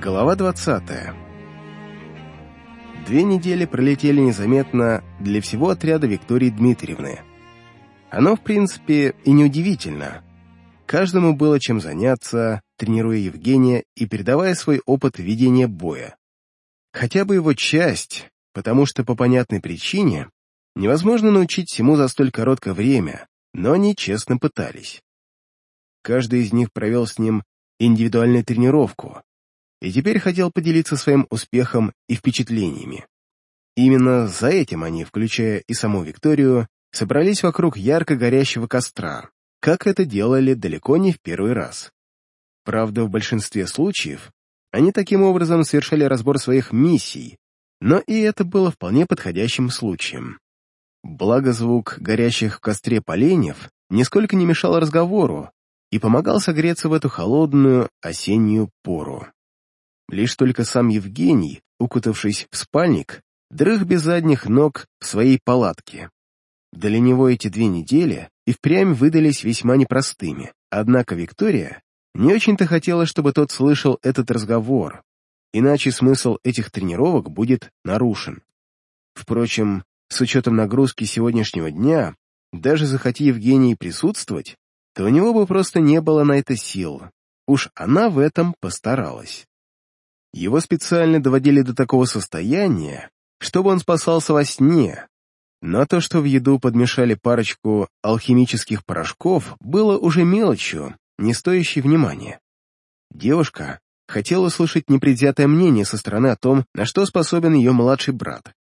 Глава 20. Две недели пролетели незаметно для всего отряда Виктории Дмитриевны. Оно, в принципе, и неудивительно. Каждому было чем заняться, тренируя Евгения и передавая свой опыт ведения боя. Хотя бы его часть, потому что по понятной причине невозможно научить всему за столь короткое время, но они честно пытались. Каждый из них провел с ним индивидуальную тренировку, и теперь хотел поделиться своим успехом и впечатлениями. Именно за этим они, включая и саму Викторию, собрались вокруг ярко горящего костра, как это делали далеко не в первый раз. Правда, в большинстве случаев они таким образом совершали разбор своих миссий, но и это было вполне подходящим случаем. Благо звук горящих в костре поленьев нисколько не мешал разговору и помогал согреться в эту холодную осеннюю пору. Лишь только сам Евгений, укутавшись в спальник, дрых без задних ног в своей палатке. Для него эти две недели и впрямь выдались весьма непростыми, однако Виктория не очень-то хотела, чтобы тот слышал этот разговор, иначе смысл этих тренировок будет нарушен. Впрочем, с учетом нагрузки сегодняшнего дня, даже захоти Евгений присутствовать, то у него бы просто не было на это сил. Уж она в этом постаралась. Его специально доводили до такого состояния, чтобы он спасался во сне, но то, что в еду подмешали парочку алхимических порошков, было уже мелочью, не стоящей внимания. Девушка хотела услышать непредвзятое мнение со стороны о том, на что способен ее младший брат.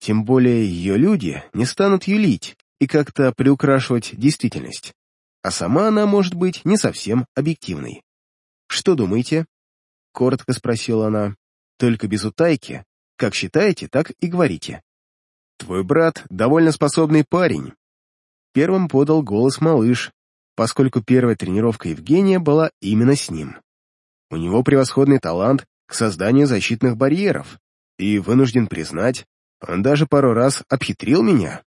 Тем более ее люди не станут юлить и как-то приукрашивать действительность. А сама она может быть не совсем объективной. Что думаете? Коротко спросила она. Только без утайки. Как считаете, так и говорите. Твой брат довольно способный парень. Первым подал голос малыш, поскольку первая тренировка Евгения была именно с ним. У него превосходный талант к созданию защитных барьеров, и, вынужден признать, он даже пару раз обхитрил меня.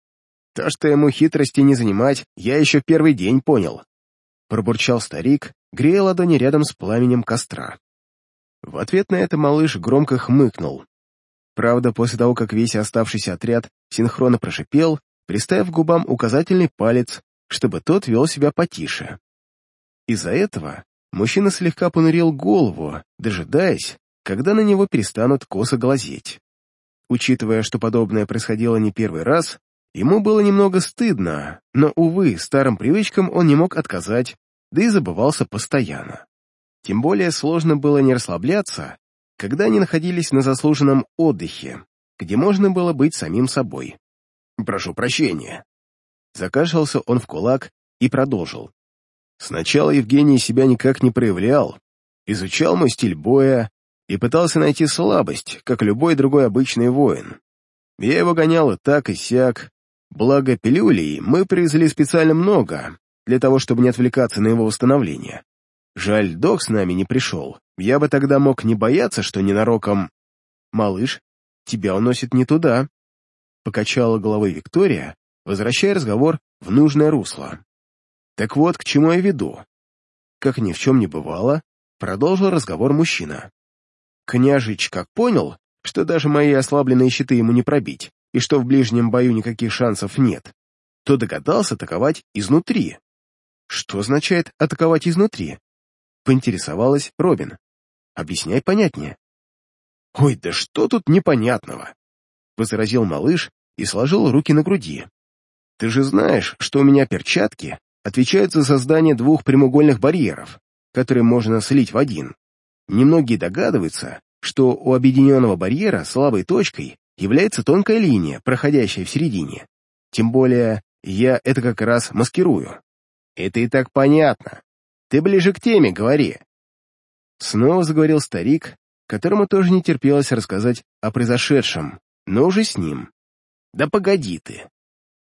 То, что ему хитрости не занимать, я еще первый день понял. Пробурчал старик, грея ладони рядом с пламенем костра. В ответ на это малыш громко хмыкнул. Правда, после того, как весь оставшийся отряд синхронно прошипел, приставив губам указательный палец, чтобы тот вел себя потише. Из-за этого мужчина слегка понурил голову, дожидаясь, когда на него перестанут косо глазеть. Учитывая, что подобное происходило не первый раз, ему было немного стыдно, но, увы, старым привычкам он не мог отказать, да и забывался постоянно. Тем более сложно было не расслабляться, когда они находились на заслуженном отдыхе, где можно было быть самим собой. «Прошу прощения». Закашлялся он в кулак и продолжил. Сначала Евгений себя никак не проявлял, изучал мой стиль боя, и пытался найти слабость, как любой другой обычный воин. Я его гонял и так, и сяк. Благо пилюлей мы привезли специально много, для того, чтобы не отвлекаться на его восстановление. Жаль, док с нами не пришел. Я бы тогда мог не бояться, что ненароком... «Малыш, тебя уносит не туда», — покачала головой Виктория, возвращая разговор в нужное русло. «Так вот, к чему я веду». Как ни в чем не бывало, продолжил разговор мужчина. Княжич как понял, что даже мои ослабленные щиты ему не пробить, и что в ближнем бою никаких шансов нет, то догадался атаковать изнутри. Что означает атаковать изнутри? Поинтересовалась Робин. Объясняй понятнее. «Ой, да что тут непонятного?» Возразил малыш и сложил руки на груди. «Ты же знаешь, что у меня перчатки отвечают за создание двух прямоугольных барьеров, которые можно слить в один. Немногие догадываются, что у объединенного барьера слабой точкой является тонкая линия, проходящая в середине. Тем более, я это как раз маскирую. Это и так понятно. Ты ближе к теме, говори. Снова заговорил старик, которому тоже не терпелось рассказать о произошедшем, но уже с ним. Да погоди ты.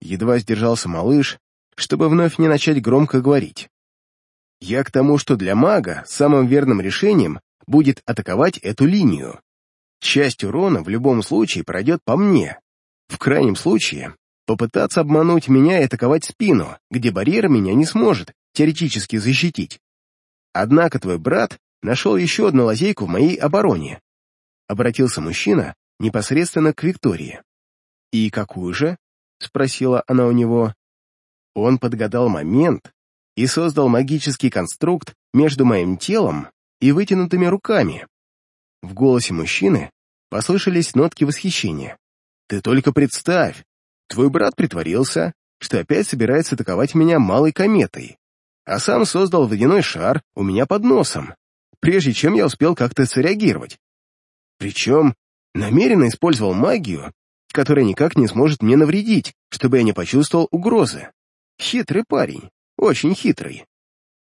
Едва сдержался малыш, чтобы вновь не начать громко говорить. Я к тому, что для мага самым верным решением будет атаковать эту линию. Часть урона в любом случае пройдет по мне. В крайнем случае, попытаться обмануть меня и атаковать спину, где барьер меня не сможет теоретически защитить. Однако твой брат нашел еще одну лазейку в моей обороне. Обратился мужчина непосредственно к Виктории. «И какую же?» — спросила она у него. Он подгадал момент и создал магический конструкт между моим телом и вытянутыми руками. В голосе мужчины послышались нотки восхищения. «Ты только представь! Твой брат притворился, что опять собирается атаковать меня малой кометой, а сам создал водяной шар у меня под носом, прежде чем я успел как-то среагировать. Причем намеренно использовал магию, которая никак не сможет мне навредить, чтобы я не почувствовал угрозы. Хитрый парень, очень хитрый.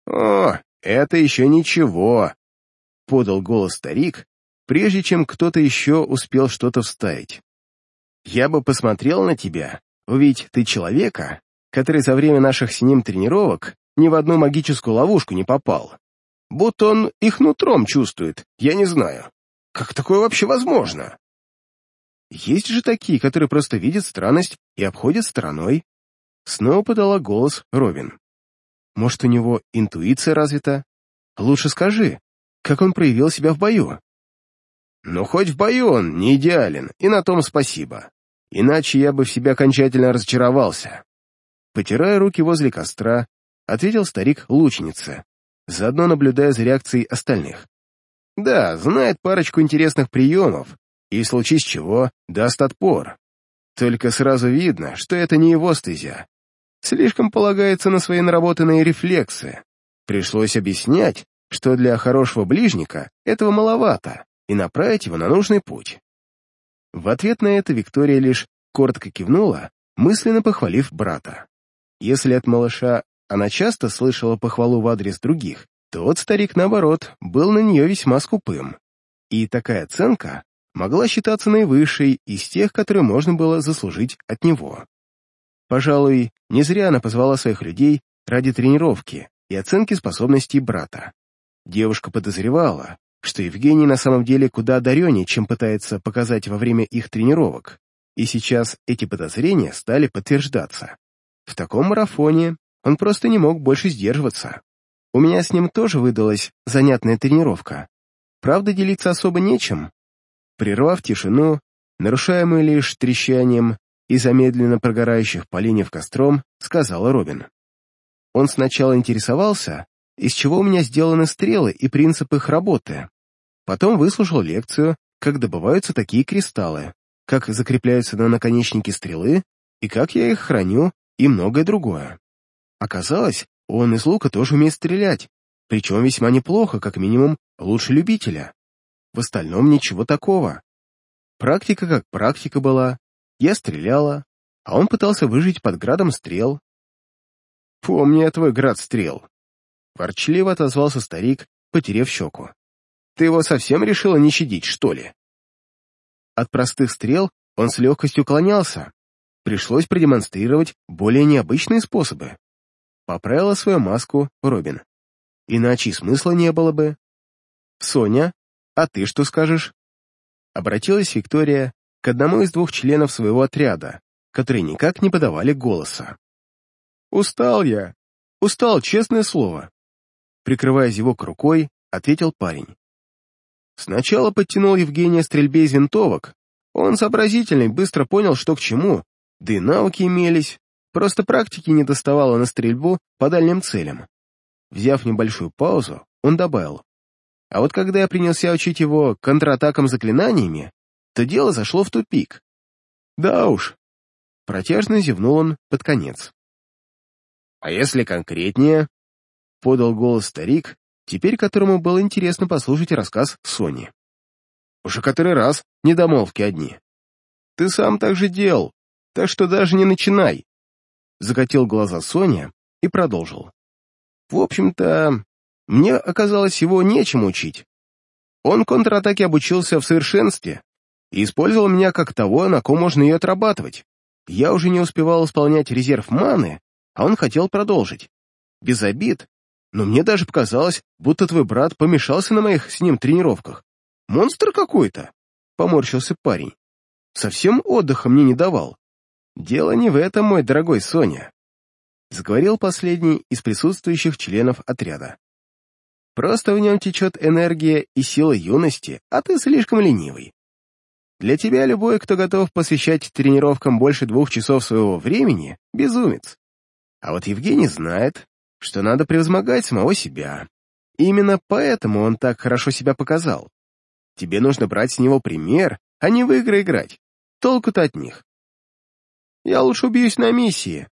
«О, это еще ничего», — подал голос старик, прежде чем кто-то еще успел что-то вставить. «Я бы посмотрел на тебя, увидеть ты человека, который за время наших с ним тренировок ни в одну магическую ловушку не попал. Будто он их нутром чувствует, я не знаю. Как такое вообще возможно? Есть же такие, которые просто видят странность и обходят стороной. Снова подала голос Робин. Может, у него интуиция развита? Лучше скажи, как он проявил себя в бою? Ну, хоть в бою он не идеален, и на том спасибо. Иначе я бы в себя окончательно разочаровался. Потирая руки возле костра, ответил старик лучнице, заодно наблюдая за реакцией остальных. Да, знает парочку интересных приемов, и, случае чего, даст отпор. Только сразу видно, что это не его стезя. Слишком полагается на свои наработанные рефлексы. Пришлось объяснять, что для хорошего ближника этого маловато, и направить его на нужный путь. В ответ на это Виктория лишь коротко кивнула, мысленно похвалив брата. Если от малыша она часто слышала похвалу в адрес других, то вот старик, наоборот, был на нее весьма скупым. И такая оценка могла считаться наивысшей из тех, которые можно было заслужить от него. Пожалуй, не зря она позвала своих людей ради тренировки и оценки способностей брата. Девушка подозревала, что Евгений на самом деле куда одареннее, чем пытается показать во время их тренировок, и сейчас эти подозрения стали подтверждаться. В таком марафоне он просто не мог больше сдерживаться. У меня с ним тоже выдалась занятная тренировка. Правда, делиться особо нечем, Прервав тишину, нарушаемую лишь трещанием и замедленно прогорающих поленьев костром, сказала Робин. Он сначала интересовался, из чего у меня сделаны стрелы и принцип их работы. Потом выслушал лекцию, как добываются такие кристаллы, как закрепляются на наконечнике стрелы и как я их храню и многое другое. Оказалось, он из лука тоже умеет стрелять, причем весьма неплохо, как минимум, лучше любителя. В остальном ничего такого. Практика как практика была. Я стреляла, а он пытался выжить под градом стрел. «Помни я твой град стрел», — ворчливо отозвался старик, потеряв щеку. «Ты его совсем решила не щадить, что ли?» От простых стрел он с легкостью уклонялся. Пришлось продемонстрировать более необычные способы. Поправила свою маску Робин. Иначе смысла не было бы. Соня, «А ты что скажешь?» Обратилась Виктория к одному из двух членов своего отряда, которые никак не подавали голоса. «Устал я. Устал, честное слово». Прикрывая зевок рукой, ответил парень. Сначала подтянул Евгения стрельбе из винтовок. Он сообразительный, быстро понял, что к чему, да и навыки имелись, просто практики не доставало на стрельбу по дальним целям. Взяв небольшую паузу, он добавил. А вот когда я принялся учить его контратакам заклинаниями, то дело зашло в тупик. Да уж. Протяжно зевнул он под конец. «А если конкретнее?» — подал голос старик, теперь которому было интересно послушать рассказ Сони. «Уже который раз недомолвки одни. Ты сам так же делал, так что даже не начинай!» Закатил глаза Соня и продолжил. «В общем-то, мне оказалось его нечем учить. Он контратаке обучился в совершенстве и использовал меня как того, на ком можно ее отрабатывать. Я уже не успевал исполнять резерв маны, а он хотел продолжить. Без обид, но мне даже показалось, будто твой брат помешался на моих с ним тренировках. Монстр какой-то, — поморщился парень. Совсем отдыха мне не давал. Дело не в этом, мой дорогой Соня. Заговорил последний из присутствующих членов отряда. Просто в нем течет энергия и сила юности, а ты слишком ленивый. Для тебя любой, кто готов посвящать тренировкам больше двух часов своего времени, безумец. А вот Евгений знает, что надо превозмогать самого себя. Именно поэтому он так хорошо себя показал. Тебе нужно брать с него пример, а не в игры играть. Толку-то от них. Я лучше убьюсь на миссии.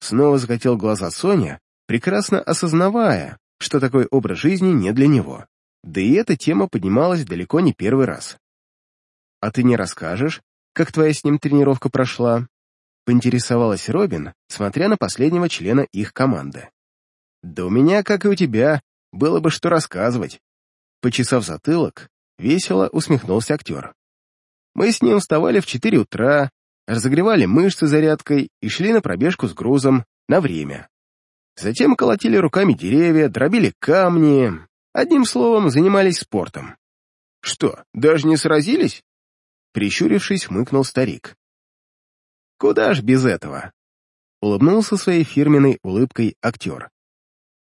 Снова закатил глаза Соня, прекрасно осознавая, что такой образ жизни не для него. Да и эта тема поднималась далеко не первый раз. «А ты не расскажешь, как твоя с ним тренировка прошла?» — поинтересовалась Робин, смотря на последнего члена их команды. «Да у меня, как и у тебя, было бы что рассказывать». Почесав затылок, весело усмехнулся актер. Мы с ним вставали в четыре утра, разогревали мышцы зарядкой и шли на пробежку с грузом на время. Затем колотили руками деревья, дробили камни, одним словом, занимались спортом. Что, даже не сразились? Прищурившись, хмыкнул старик. Куда ж без этого? Улыбнулся своей фирменной улыбкой актер.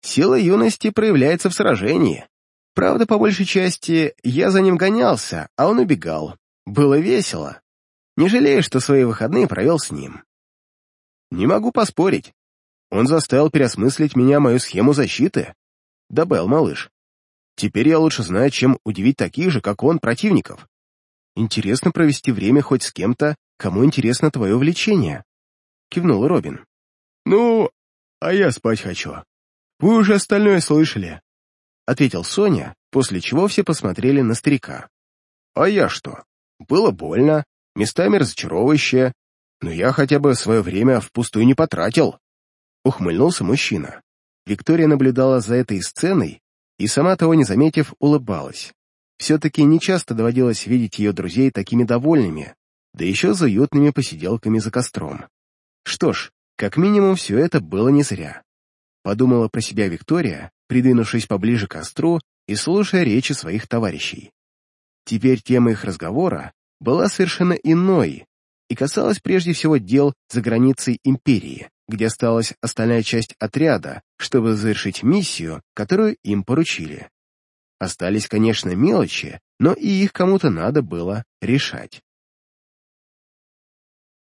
Сила юности проявляется в сражении. Правда, по большей части, я за ним гонялся, а он убегал. Было весело. Не жалею, что свои выходные провел с ним. Не могу поспорить. Он заставил переосмыслить меня мою схему защиты. Добавил малыш. Теперь я лучше знаю, чем удивить таких же, как он, противников. Интересно провести время хоть с кем-то, кому интересно твое увлечение. Кивнул Робин. Ну, а я спать хочу. Вы уже остальное слышали. Ответил Соня, после чего все посмотрели на старика. А я что? Было больно, местами разочаровывающе, но я хотя бы свое время впустую не потратил. Ухмыльнулся мужчина. Виктория наблюдала за этой сценой и, сама того не заметив, улыбалась. Все-таки нечасто доводилось видеть ее друзей такими довольными, да еще за уютными посиделками за костром. Что ж, как минимум все это было не зря. Подумала про себя Виктория, придвинувшись поближе к костру и слушая речи своих товарищей. Теперь тема их разговора была совершенно иной и касалась прежде всего дел за границей империи, где осталась остальная часть отряда, чтобы завершить миссию, которую им поручили. Остались, конечно, мелочи, но и их кому-то надо было решать.